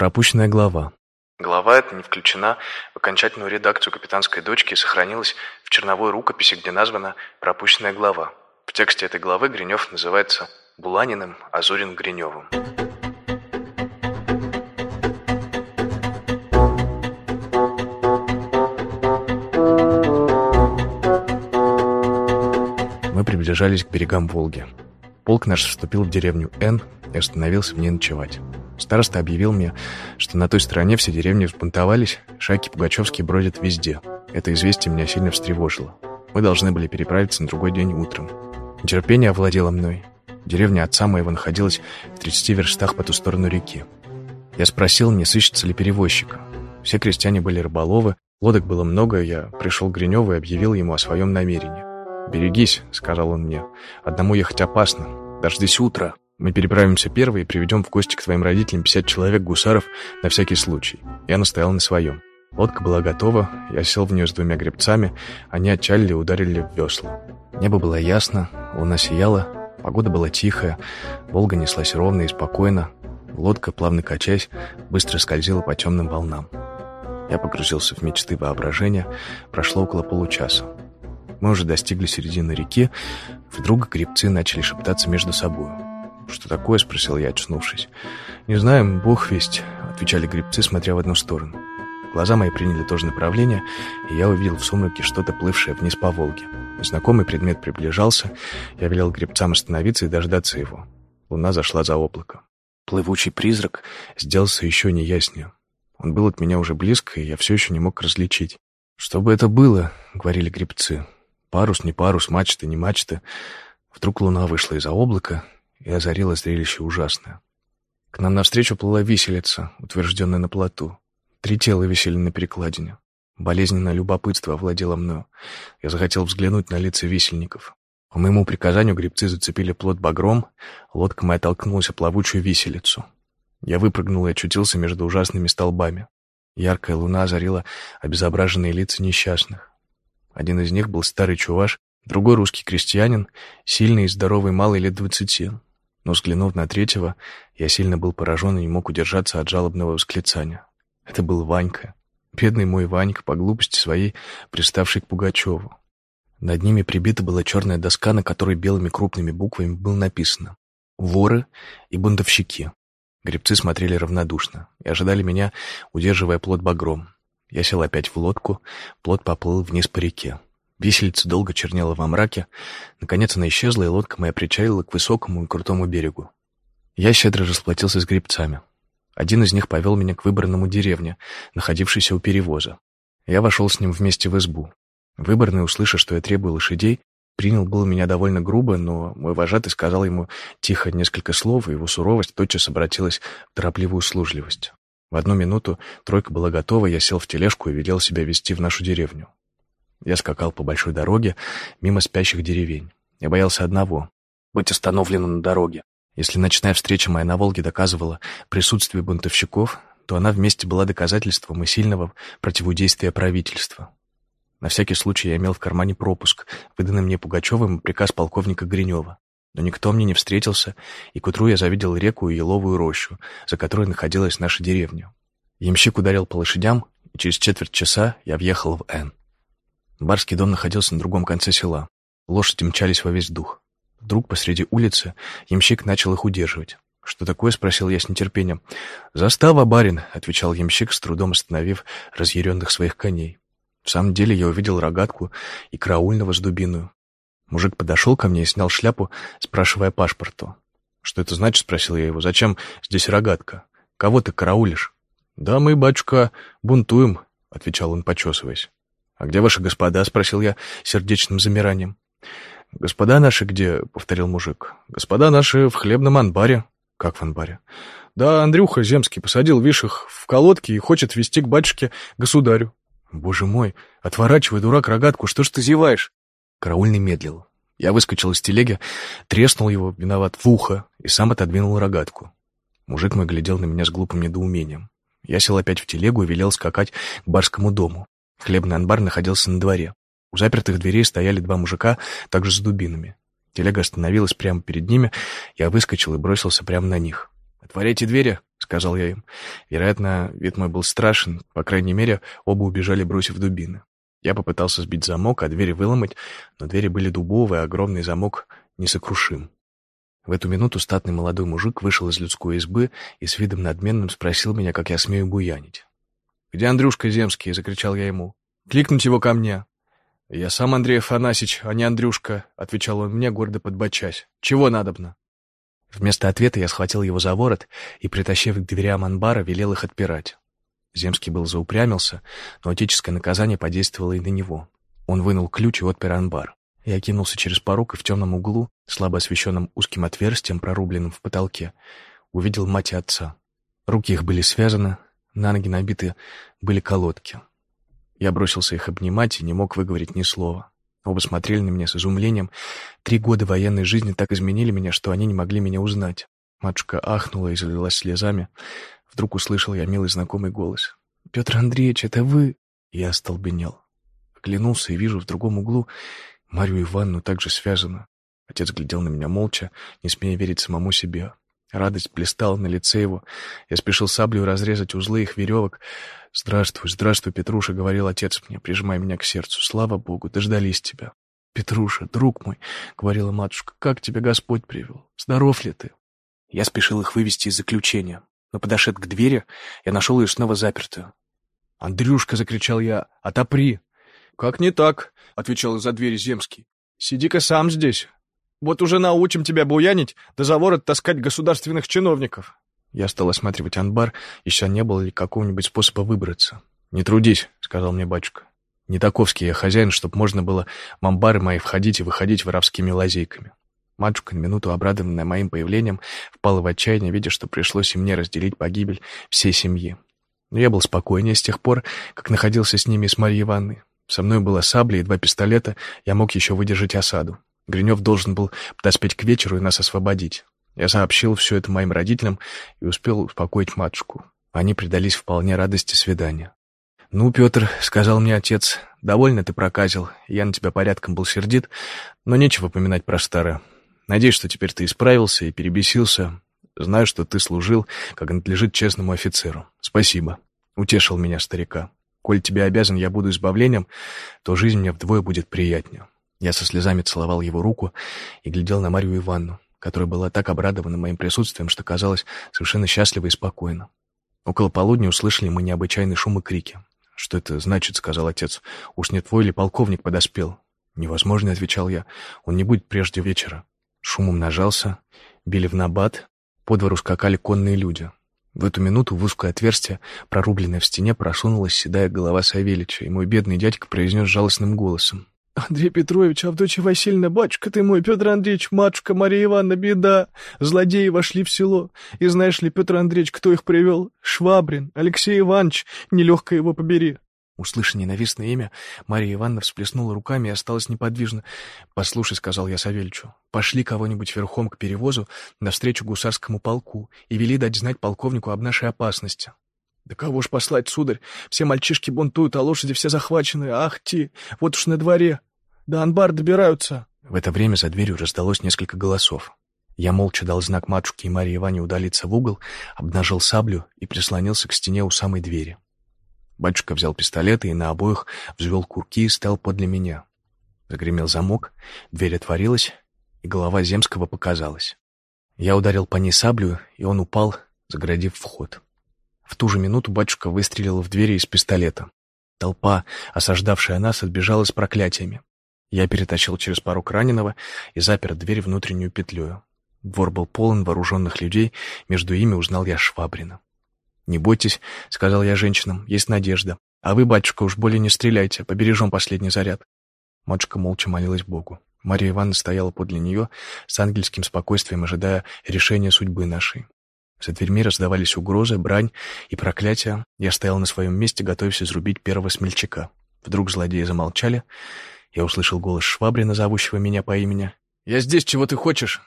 Пропущенная глава. Глава эта не включена в окончательную редакцию «Капитанской дочки» и сохранилась в черновой рукописи, где названа «Пропущенная глава». В тексте этой главы Гринев называется Буланиным, а Зорин Гриневым. Мы приближались к берегам Волги. Полк наш вступил в деревню Н и остановился в ней ночевать. Староста объявил мне, что на той стороне все деревни взбунтовались, шайки Пугачевские бродят везде. Это известие меня сильно встревожило. Мы должны были переправиться на другой день утром. Нетерпение овладело мной. Деревня отца моего находилась в 30 верстах по ту сторону реки. Я спросил, не сыщется ли перевозчика. Все крестьяне были рыболовы, лодок было много, я пришел к Гриневу и объявил ему о своем намерении. «Берегись», — сказал он мне, — «одному ехать опасно. Дождись утра, мы переправимся первые и приведем в гости к твоим родителям 50 человек гусаров на всякий случай. Я настоял на своем. Лодка была готова, я сел в нее с двумя гребцами, они отчалили и ударили в весла. Небо было ясно, луна сияла, погода была тихая, Волга неслась ровно и спокойно, лодка, плавно качаясь, быстро скользила по темным волнам. Я погрузился в мечты воображения, прошло около получаса. Мы уже достигли середины реки, вдруг гребцы начали шептаться между собой. «Что такое?» — спросил я, очнувшись. «Не знаем, бог весть», — отвечали грибцы, смотря в одну сторону. Глаза мои приняли то же направление, и я увидел в сумраке что-то плывшее вниз по Волге. Знакомый предмет приближался, я велел гребцам остановиться и дождаться его. Луна зашла за облако. Плывучий призрак сделался еще неяснее. Он был от меня уже близко, и я все еще не мог различить. «Что бы это было?» — говорили гребцы. «Парус, не парус, мачта, не мачта». Вдруг луна вышла из-за облака, и озарило зрелище ужасное. К нам навстречу плыла виселица, утвержденная на плоту. Три тела висели на перекладине. Болезненное любопытство овладело мною. Я захотел взглянуть на лица висельников. По моему приказанию гребцы зацепили плот багром, лодка моя толкнулась о плавучую виселицу. Я выпрыгнул и очутился между ужасными столбами. Яркая луна озарила обезображенные лица несчастных. Один из них был старый чуваш, другой русский крестьянин, сильный и здоровый малый лет двадцати. Но, взглянув на третьего, я сильно был поражен и не мог удержаться от жалобного восклицания. Это был Ванька. Бедный мой Ванька, по глупости своей, приставший к Пугачеву. Над ними прибита была черная доска, на которой белыми крупными буквами было написано «Воры и бунтовщики». Гребцы смотрели равнодушно и ожидали меня, удерживая плот багром. Я сел опять в лодку, плот поплыл вниз по реке. Виселица долго чернела во мраке. Наконец она исчезла, и лодка моя причалила к высокому и крутому берегу. Я щедро расплатился с гребцами. Один из них повел меня к выбранному деревне, находившейся у перевоза. Я вошел с ним вместе в избу. Выборный, услышав, что я требую лошадей, принял было меня довольно грубо, но мой вожатый сказал ему тихо несколько слов, и его суровость тотчас обратилась в торопливую услужливость. В одну минуту тройка была готова, я сел в тележку и велел себя вести в нашу деревню. Я скакал по большой дороге, мимо спящих деревень. Я боялся одного — быть остановленным на дороге. Если ночная встреча моя на Волге доказывала присутствие бунтовщиков, то она вместе была доказательством и сильного противодействия правительства. На всякий случай я имел в кармане пропуск, выданный мне Пугачевым приказ полковника Гринева. Но никто мне не встретился, и к утру я завидел реку и еловую рощу, за которой находилась наша деревня. Ямщик ударил по лошадям, и через четверть часа я въехал в Н. Барский дом находился на другом конце села. Лошади мчались во весь дух. Вдруг посреди улицы ямщик начал их удерживать. «Что такое?» — спросил я с нетерпением. «Застава, барин!» — отвечал ямщик, с трудом остановив разъяренных своих коней. В самом деле я увидел рогатку и караульного с дубиную. Мужик подошел ко мне и снял шляпу, спрашивая паспорту. «Что это значит?» — спросил я его. «Зачем здесь рогатка? Кого ты караулишь?» «Да мы, батюшка, бунтуем», — отвечал он, почесываясь. «А где ваши господа?» — спросил я сердечным замиранием. «Господа наши где?» — повторил мужик. «Господа наши в хлебном анбаре». «Как в анбаре?» «Да, Андрюха Земский посадил виших в колодки и хочет вести к батюшке государю». «Боже мой! Отворачивай, дурак, рогатку, что ж ты зеваешь?» Караульный медлил. Я выскочил из телеги, треснул его, виноват, в ухо, и сам отодвинул рогатку. Мужик мой глядел на меня с глупым недоумением. Я сел опять в телегу и велел скакать к барскому дому. Хлебный анбар находился на дворе. У запертых дверей стояли два мужика, также с дубинами. Телега остановилась прямо перед ними, я выскочил и бросился прямо на них. «Отворяйте двери», — сказал я им. Вероятно, вид мой был страшен, по крайней мере, оба убежали, бросив дубины. Я попытался сбить замок, а двери выломать, но двери были дубовые, а огромный замок несокрушим. В эту минуту статный молодой мужик вышел из людской избы и с видом надменным спросил меня, как я смею буянить. «Где Андрюшка Земский?» — закричал я ему. «Кликнуть его ко мне». «Я сам Андрей Афанасьич, а не Андрюшка», — отвечал он мне, гордо подбочась. «Чего надобно?» Вместо ответа я схватил его за ворот и, притащив к дверям анбара, велел их отпирать. Земский был заупрямился, но отеческое наказание подействовало и на него. Он вынул ключ и отпер анбар. Я кинулся через порог и в темном углу, слабо освещенном узким отверстием, прорубленным в потолке, увидел мать и отца. Руки их были связаны, на ноги набиты были колодки. Я бросился их обнимать и не мог выговорить ни слова. Оба смотрели на меня с изумлением. Три года военной жизни так изменили меня, что они не могли меня узнать. Матушка ахнула и залилась слезами. Вдруг услышал я милый знакомый голос. «Петр Андреевич, это вы?» Я остолбенел. Оглянулся и вижу в другом углу Марию Ивановну также связано. Отец глядел на меня молча, не смея верить самому себе. Радость блистала на лице его. Я спешил саблю разрезать узлы их веревок. «Здравствуй, здравствуй, Петруша», — говорил отец мне, прижимая меня к сердцу. «Слава Богу, дождались тебя». «Петруша, друг мой», — говорила матушка, — «как тебя Господь привел? Здоров ли ты?» Я спешил их вывести из заключения, но, подошед к двери, я нашел ее снова запертую. «Андрюшка!» — закричал я. «Отопри!» «Как не так?» — отвечал из-за двери Земский. «Сиди-ка сам здесь. Вот уже научим тебя буянить, да за ворот таскать государственных чиновников». Я стал осматривать анбар, еще не было ли какого-нибудь способа выбраться. «Не трудись», — сказал мне батюшка. «Не таковский я хозяин, чтоб можно было в амбары мои входить и выходить воровскими лазейками». Матушка, на минуту обрадованная моим появлением, впала в отчаяние, видя, что пришлось и мне разделить погибель всей семьи. Но я был спокойнее с тех пор, как находился с ними с Марьей Ивановной. Со мной была сабля и два пистолета, я мог еще выдержать осаду. Гринев должен был подоспеть к вечеру и нас освободить. Я сообщил все это моим родителям и успел успокоить матушку. Они предались вполне радости свидания. «Ну, Петр», — сказал мне отец, — «довольно ты проказил, я на тебя порядком был сердит, но нечего поминать про старое. Надеюсь, что теперь ты исправился и перебесился. Знаю, что ты служил, как надлежит честному офицеру. Спасибо». Утешил меня старика. Коль тебе обязан я буду избавлением, то жизнь мне вдвое будет приятнее. Я со слезами целовал его руку и глядел на Марию Ивановну, которая была так обрадована моим присутствием, что казалась совершенно счастлива и спокойна. Около полудня услышали мы необычайный шум и крики. «Что это значит?» — сказал отец. «Уж не твой ли полковник подоспел?» «Невозможно», — отвечал я. «Он не будет прежде вечера». Шум умножался, били в набат, по двору скакали конные люди. В эту минуту в узкое отверстие, прорубленное в стене, просунулась седая голова Савельича, и мой бедный дядька произнес жалостным голосом. «Андрей Петрович, Авдотья Васильевна, батюшка ты мой, Петр Андреевич, матушка Мария Ивановна, беда! Злодеи вошли в село. И знаешь ли, Петр Андреевич, кто их привел? Швабрин, Алексей Иванович, нелегко его побери. Услыша ненавистное имя, Мария Ивановна всплеснула руками и осталась неподвижно. «Послушай», — сказал я Савельичу, — «пошли кого-нибудь верхом к перевозу навстречу гусарскому полку и вели дать знать полковнику об нашей опасности». «Да кого ж послать, сударь? Все мальчишки бунтуют, а лошади все захвачены. Ах ти! Вот уж на дворе! До анбар добираются!» В это время за дверью раздалось несколько голосов. Я молча дал знак матушке и Марии Ивановне удалиться в угол, обнажил саблю и прислонился к стене у самой двери. Батюшка взял пистолеты и на обоих взвел курки и стал подле меня. Загремел замок, дверь отворилась, и голова Земского показалась. Я ударил по ней саблю, и он упал, загородив вход. В ту же минуту батюшка выстрелил в двери из пистолета. Толпа, осаждавшая нас, отбежала с проклятиями. Я перетащил через порог раненого и запер дверь внутреннюю петлею. Двор был полон вооруженных людей, между ими узнал я Швабрина. «Не бойтесь», — сказал я женщинам, — «есть надежда. А вы, батюшка, уж более не стреляйте, побережем последний заряд». Матушка молча молилась Богу. Мария Ивановна стояла подле нее с ангельским спокойствием, ожидая решения судьбы нашей. За дверьми раздавались угрозы, брань и проклятия. Я стоял на своем месте, готовясь изрубить первого смельчака. Вдруг злодеи замолчали. Я услышал голос Швабрина, зовущего меня по имени. «Я здесь, чего ты хочешь?»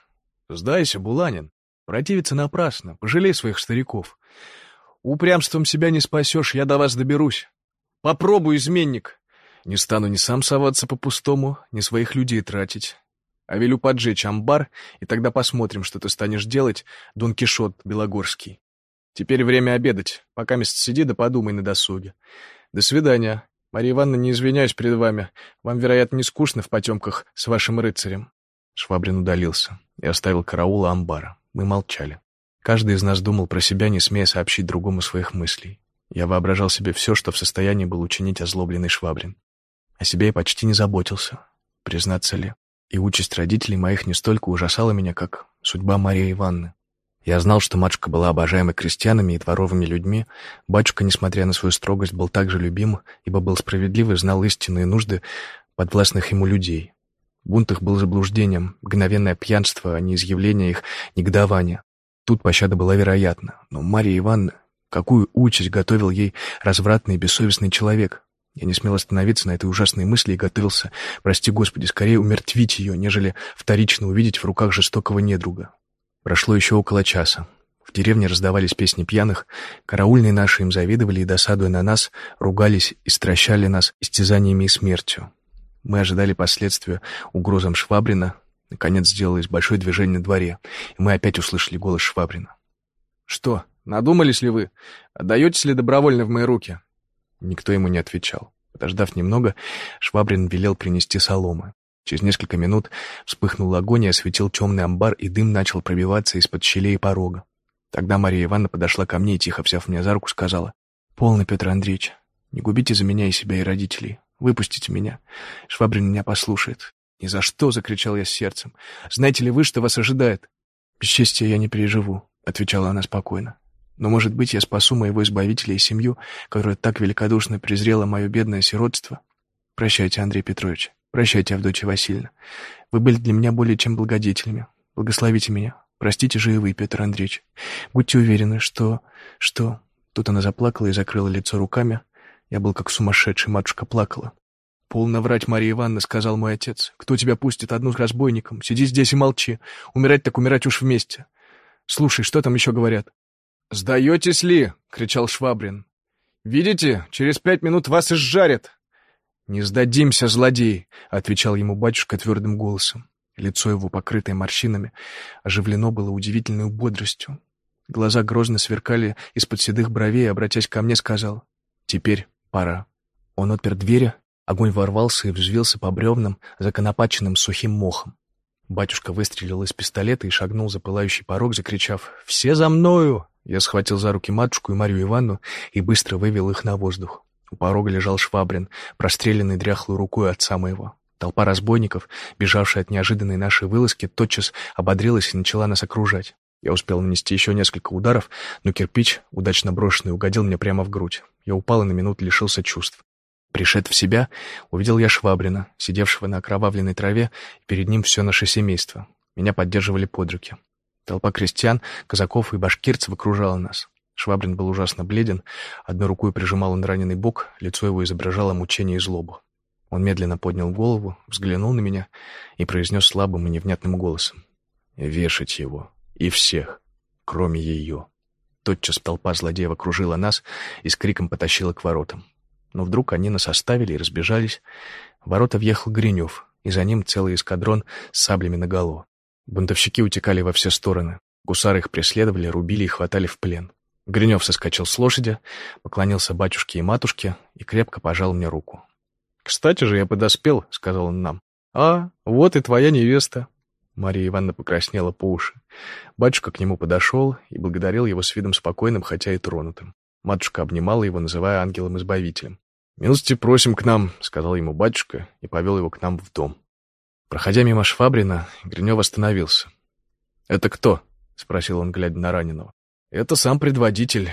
«Сдайся, Буланин. Противиться напрасно. Пожалей своих стариков. Упрямством себя не спасешь, я до вас доберусь. Попробуй, изменник. Не стану ни сам соваться по-пустому, ни своих людей тратить. а велю поджечь амбар, и тогда посмотрим, что ты станешь делать, Дон Кишот Белогорский. Теперь время обедать. Пока мест сиди да подумай на досуге. До свидания. Мария Ивановна, не извиняюсь перед вами. Вам, вероятно, не скучно в потемках с вашим рыцарем. Швабрин удалился и оставил караула амбара. Мы молчали. Каждый из нас думал про себя, не смея сообщить другому своих мыслей. Я воображал себе все, что в состоянии был учинить озлобленный Швабрин. О себе я почти не заботился, признаться ли. И участь родителей моих не столько ужасала меня, как судьба Марии Ивановны. Я знал, что матушка была обожаема крестьянами и дворовыми людьми. Батюшка, несмотря на свою строгость, был также любим, ибо был справедлив и знал истинные нужды подвластных ему людей. Бунт их был заблуждением, мгновенное пьянство, а не изъявление их негодования. Тут пощада была вероятна, но Мария Ивановна, какую участь готовил ей развратный и бессовестный человек? Я не смел остановиться на этой ужасной мысли и готовился, прости Господи, скорее умертвить ее, нежели вторично увидеть в руках жестокого недруга. Прошло еще около часа. В деревне раздавались песни пьяных, караульные наши им завидовали и, досадуя на нас, ругались и стращали нас истязаниями и смертью. Мы ожидали последствия угрозам Швабрина. Наконец сделалось большое движение на дворе, и мы опять услышали голос Швабрина. «Что, надумались ли вы? Отдаетесь ли добровольно в мои руки?» Никто ему не отвечал. Подождав немного, Швабрин велел принести соломы. Через несколько минут вспыхнул огонь и осветил темный амбар, и дым начал пробиваться из-под щелей порога. Тогда Мария Ивановна подошла ко мне и, тихо взяв меня за руку, сказала, «Полно, Петр Андреевич, не губите за меня и себя, и родителей. Выпустите меня. Швабрин меня послушает». «Ни за что!» — закричал я с сердцем. «Знаете ли вы, что вас ожидает?» «Бесчестия я не переживу», — отвечала она спокойно. «Но, может быть, я спасу моего избавителя и семью, которая так великодушно презрела мое бедное сиротство. Прощайте, Андрей Петрович». Прощайте, Авдотья Васильевна. Вы были для меня более чем благодетелями. Благословите меня. Простите же и вы, Петр Андреевич. Будьте уверены, что... что...» Тут она заплакала и закрыла лицо руками. Я был как сумасшедший, матушка плакала. «Полно врать, Мария Ивановна», — сказал мой отец. «Кто тебя пустит одну с разбойником? Сиди здесь и молчи. Умирать так умирать уж вместе. Слушай, что там еще говорят?» «Сдаетесь ли?» — кричал Швабрин. «Видите, через пять минут вас изжарят. «Не сдадимся, злодей!» — отвечал ему батюшка твердым голосом. Лицо его, покрытое морщинами, оживлено было удивительной бодростью. Глаза грозно сверкали из-под седых бровей, обратясь ко мне, сказал «Теперь пора». Он отпер двери, огонь ворвался и взвился по бревнам, законопаченным сухим мохом. Батюшка выстрелил из пистолета и шагнул за пылающий порог, закричав «Все за мною!» Я схватил за руки матушку и Марию Ивановну и быстро вывел их на воздух. У порога лежал Швабрин, простреленный дряхлой рукой отца моего. Толпа разбойников, бежавшая от неожиданной нашей вылазки, тотчас ободрилась и начала нас окружать. Я успел нанести еще несколько ударов, но кирпич, удачно брошенный, угодил мне прямо в грудь. Я упал и на минуту лишился чувств. Пришед в себя, увидел я Швабрина, сидевшего на окровавленной траве, и перед ним все наше семейство. Меня поддерживали под руки. Толпа крестьян, казаков и башкирцев окружала нас. Швабрин был ужасно бледен, одной рукой прижимал он раненый бок, лицо его изображало мучение и злобу. Он медленно поднял голову, взглянул на меня и произнес слабым и невнятным голосом. «Вешать его. И всех. Кроме ее». Тотчас толпа злодеев окружила нас и с криком потащила к воротам. Но вдруг они нас оставили и разбежались. В ворота въехал Гринев, и за ним целый эскадрон с саблями наголо. Бунтовщики утекали во все стороны. Гусары их преследовали, рубили и хватали в плен. Гринев соскочил с лошади, поклонился батюшке и матушке и крепко пожал мне руку. «Кстати же, я подоспел», — сказал он нам. «А, вот и твоя невеста». Мария Ивановна покраснела по уши. Батюшка к нему подошел и благодарил его с видом спокойным, хотя и тронутым. Матушка обнимала его, называя ангелом-избавителем. «Милости просим к нам», — сказал ему батюшка и повел его к нам в дом. Проходя мимо Швабрина, Гринев остановился. «Это кто?» — спросил он, глядя на раненого. «Это сам предводитель,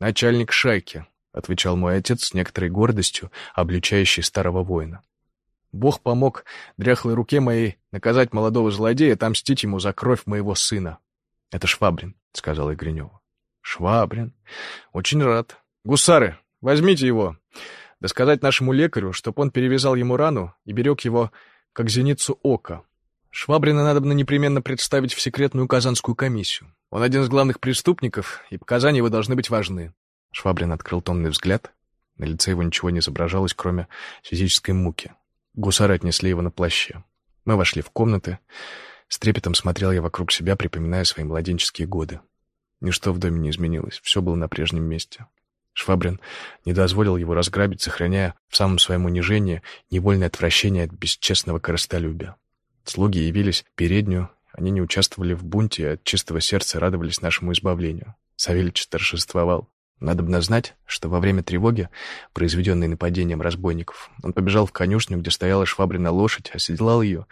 начальник шайки», — отвечал мой отец с некоторой гордостью, обличающий старого воина. «Бог помог дряхлой руке моей наказать молодого злодея, отомстить ему за кровь моего сына». «Это Швабрин», — сказал Игренева. «Швабрин? Очень рад. Гусары, возьмите его. Да сказать нашему лекарю, чтоб он перевязал ему рану и берег его, как зеницу ока. Швабрина надо бы непременно представить в секретную казанскую комиссию. Он один из главных преступников, и показания его должны быть важны. Швабрин открыл томный взгляд. На лице его ничего не изображалось, кроме физической муки. Гусары отнесли его на плаще. Мы вошли в комнаты. С трепетом смотрел я вокруг себя, припоминая свои младенческие годы. Ничто в доме не изменилось, все было на прежнем месте. Швабрин не дозволил его разграбить, сохраняя в самом своем унижении невольное отвращение от бесчестного корыстолюбия. Слуги явились в переднюю, они не участвовали в бунте и от чистого сердца радовались нашему избавлению. Савельич торжествовал. Надобно знать, что во время тревоги, произведенной нападением разбойников, он побежал в конюшню, где стояла швабрина лошадь, оседлал ее,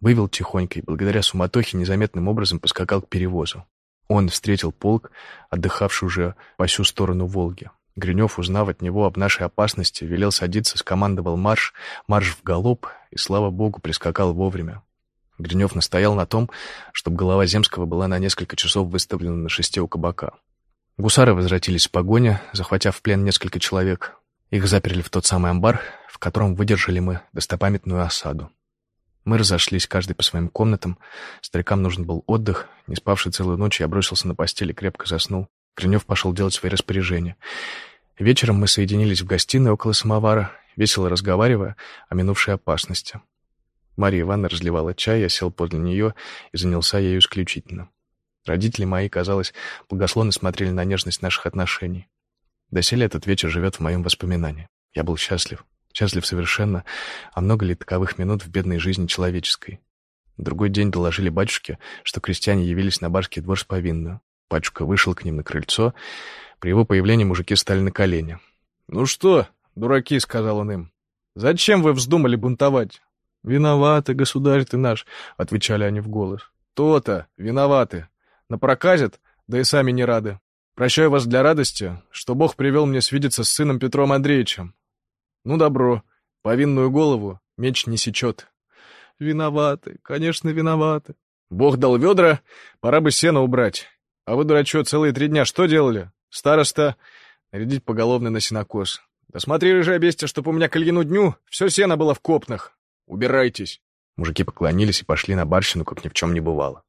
вывел тихонько и, благодаря суматохе, незаметным образом поскакал к перевозу. Он встретил полк, отдыхавший уже по всю сторону Волги. Гринев, узнав от него об нашей опасности, велел садиться, скомандовал марш, марш в галоп, и, слава богу, прискакал вовремя. Гринев настоял на том, чтобы голова Земского была на несколько часов выставлена на шесте у кабака. Гусары возвратились в погоне, захватив в плен несколько человек. Их заперли в тот самый амбар, в котором выдержали мы достопамятную осаду. Мы разошлись, каждый по своим комнатам. Старикам нужен был отдых. Не спавший целую ночь, я бросился на постель и крепко заснул. Гринев пошел делать свои распоряжения. Вечером мы соединились в гостиной около самовара, весело разговаривая о минувшей опасности. Мария Ивановна разливала чай, я сел подле нее и занялся ею исключительно. Родители мои, казалось, благословно смотрели на нежность наших отношений. Доселе этот вечер живет в моем воспоминании. Я был счастлив. Счастлив совершенно, а много ли таковых минут в бедной жизни человеческой? другой день доложили батюшке, что крестьяне явились на барский двор с повинную. Батюшка вышел к ним на крыльцо. При его появлении мужики стали на колени. «Ну что, дураки», — сказал он им, — «зачем вы вздумали бунтовать?» «Виноваты, государь ты наш», — отвечали они в голос. «То-то, виноваты. Напроказят, да и сами не рады. Прощаю вас для радости, что Бог привел мне свидеться с сыном Петром Андреевичем. Ну, добро, повинную голову меч не сечет. Виноваты, конечно, виноваты. Бог дал ведра, пора бы сено убрать. А вы, дурачок, целые три дня что делали? Староста, нарядить поголовно на сенокос. Да смотри, рыжая бестия, чтоб у меня к дню все сено было в копнах. Убирайтесь. Мужики поклонились и пошли на барщину, как ни в чем не бывало.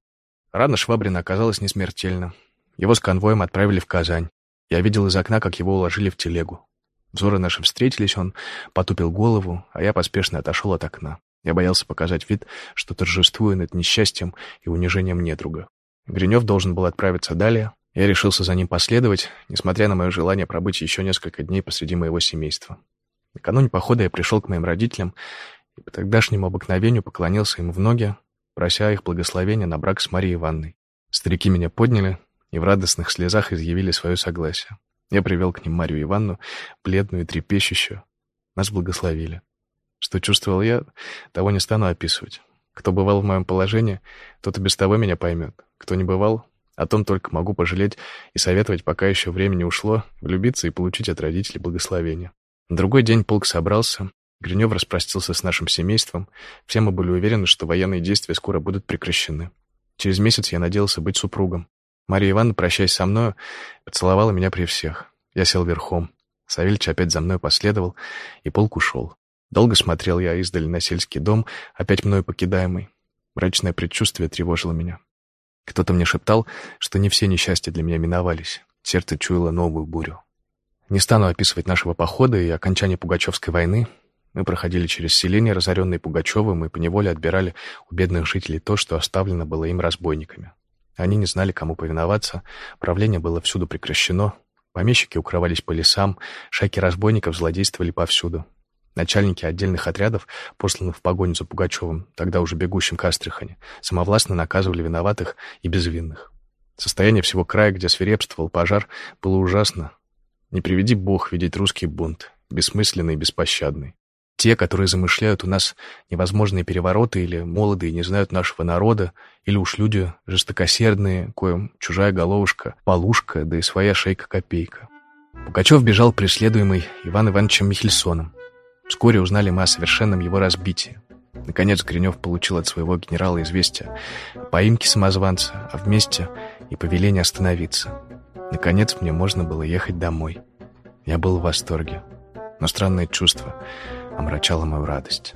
Рана Швабрина оказалась несмертельна. Его с конвоем отправили в Казань. Я видел из окна, как его уложили в телегу. Взоры наши встретились, он потупил голову, а я поспешно отошел от окна. Я боялся показать вид, что торжествую над несчастьем и унижением недруга. Гринев должен был отправиться далее. Я решился за ним последовать, несмотря на мое желание пробыть еще несколько дней посреди моего семейства. Накануне похода я пришел к моим родителям и по тогдашнему обыкновению поклонился им в ноги, прося их благословения на брак с Марией Ивановной. Старики меня подняли и в радостных слезах изъявили свое согласие. Я привел к ним Марию Ивановну, бледную и трепещущую. Нас благословили. Что чувствовал я, того не стану описывать. Кто бывал в моем положении, тот и без того меня поймет. Кто не бывал, о том только могу пожалеть и советовать, пока еще времени ушло, влюбиться и получить от родителей благословение. На другой день полк собрался, Гринев распростился с нашим семейством. Все мы были уверены, что военные действия скоро будут прекращены. Через месяц я надеялся быть супругом. Мария Ивановна, прощаясь со мною, поцеловала меня при всех. Я сел верхом. Савельич опять за мной последовал, и полк ушел. Долго смотрел я издали на сельский дом, опять мною покидаемый. Мрачное предчувствие тревожило меня. Кто-то мне шептал, что не все несчастья для меня миновались. Сердце чуяло новую бурю. Не стану описывать нашего похода и окончания Пугачевской войны. Мы проходили через селения, разоренные Пугачевым, и поневоле отбирали у бедных жителей то, что оставлено было им разбойниками. Они не знали, кому повиноваться, правление было всюду прекращено, помещики укрывались по лесам, шайки разбойников злодействовали повсюду. Начальники отдельных отрядов, посланных в погоню за Пугачевым, тогда уже бегущим к Астрахани, самовластно наказывали виноватых и безвинных. Состояние всего края, где свирепствовал пожар, было ужасно. Не приведи Бог видеть русский бунт, бессмысленный и беспощадный. Те, которые замышляют у нас невозможные перевороты или молодые не знают нашего народа, или уж люди жестокосердные, коим чужая головушка, полушка, да и своя шейка-копейка. Пугачев бежал преследуемый Иван Ивановичем Михельсоном. Вскоре узнали мы о совершенном его разбитии. Наконец Гринев получил от своего генерала известие о поимке самозванца, а вместе и повеление остановиться. Наконец мне можно было ехать домой. Я был в восторге, но странное чувство — омрачала мою радость.